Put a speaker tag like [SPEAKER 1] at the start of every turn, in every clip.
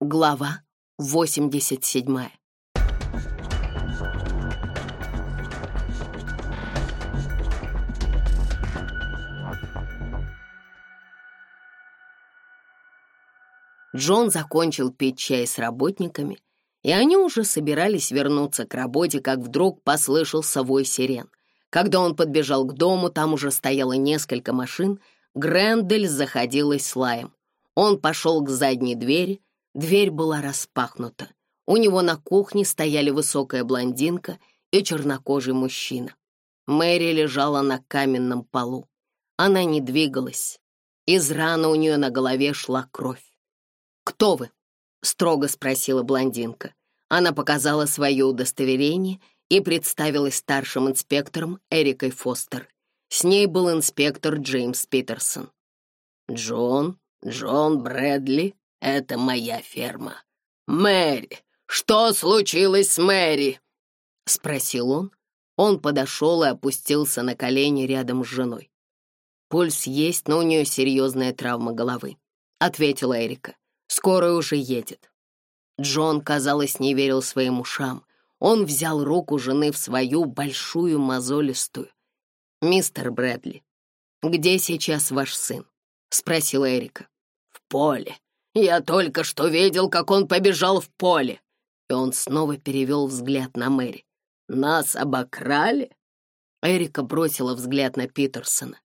[SPEAKER 1] Глава 87 Джон закончил пить чай с работниками, и они уже собирались вернуться к работе, как вдруг послышался вой сирен. Когда он подбежал к дому, там уже стояло несколько машин, Грендель заходилась с лаем. Он пошел к задней двери, Дверь была распахнута. У него на кухне стояли высокая блондинка и чернокожий мужчина. Мэри лежала на каменном полу. Она не двигалась. Из раны у нее на голове шла кровь. «Кто вы?» — строго спросила блондинка. Она показала свое удостоверение и представилась старшим инспектором Эрикой Фостер. С ней был инспектор Джеймс Питерсон. «Джон, Джон Брэдли это моя ферма. Мэри, что случилось с Мэри?» — спросил он. Он подошел и опустился на колени рядом с женой. «Пульс есть, но у нее серьезная травма головы», — ответила Эрика. «Скорая уже едет». Джон, казалось, не верил своим ушам. Он взял руку жены в свою большую мозолистую. «Мистер Брэдли, где сейчас ваш сын?» — спросила Эрика. «В поле. Я только что видел, как он побежал в поле. И он снова перевел взгляд на Мэри. Нас обокрали? Эрика бросила взгляд на Питерсона.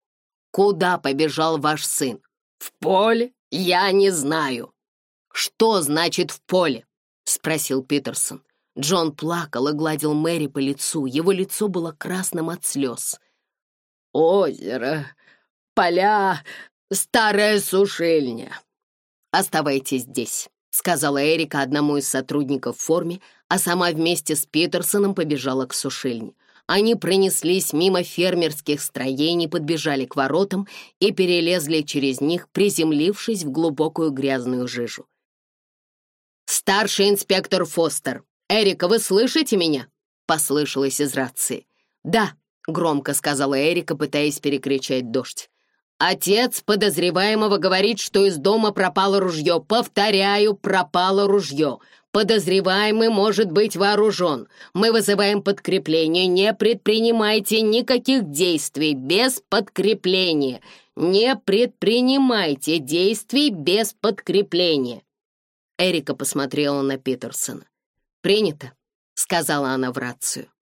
[SPEAKER 1] Куда побежал ваш сын? В поле? Я не знаю. Что значит в поле? Спросил Питерсон. Джон плакал и гладил Мэри по лицу. Его лицо было красным от слез. «Озеро, поля, старая сушильня», «Оставайтесь здесь», — сказала Эрика одному из сотрудников в форме, а сама вместе с Питерсоном побежала к сушильне. Они пронеслись мимо фермерских строений, подбежали к воротам и перелезли через них, приземлившись в глубокую грязную жижу. «Старший инспектор Фостер! Эрика, вы слышите меня?» — послышалось из рации. «Да», — громко сказала Эрика, пытаясь перекричать дождь. Отец подозреваемого говорит, что из дома пропало ружье. Повторяю, пропало ружье. Подозреваемый может быть вооружен. Мы вызываем подкрепление. Не предпринимайте никаких действий без подкрепления. Не предпринимайте действий без подкрепления. Эрика посмотрела на Питерсона. «Принято», — сказала она в рацию.